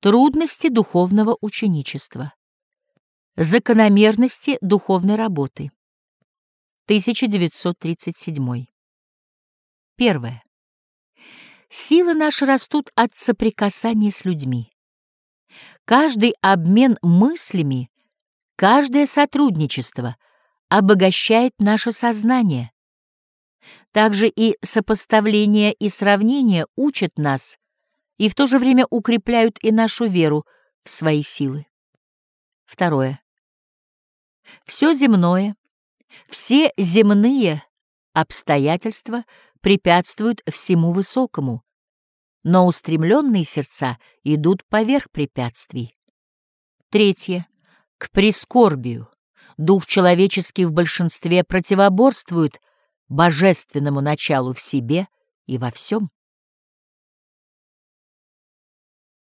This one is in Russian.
Трудности духовного ученичества. Закономерности духовной работы. 1937. Первое. Силы наши растут от соприкасания с людьми. Каждый обмен мыслями, каждое сотрудничество обогащает наше сознание. Также и сопоставление и сравнение учат нас и в то же время укрепляют и нашу веру в свои силы. Второе. Все земное, все земные обстоятельства препятствуют всему высокому, но устремленные сердца идут поверх препятствий. Третье. К прискорбию. Дух человеческий в большинстве противоборствует божественному началу в себе и во всем.